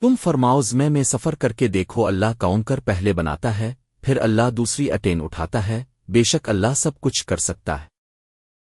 تم فرماؤز میں میں سفر کر کے دیکھو اللہ کون کر پہلے بناتا ہے، پھر اللہ دوسری اٹین اٹھاتا ہے، بے شک اللہ سب کچھ کر سکتا ہے۔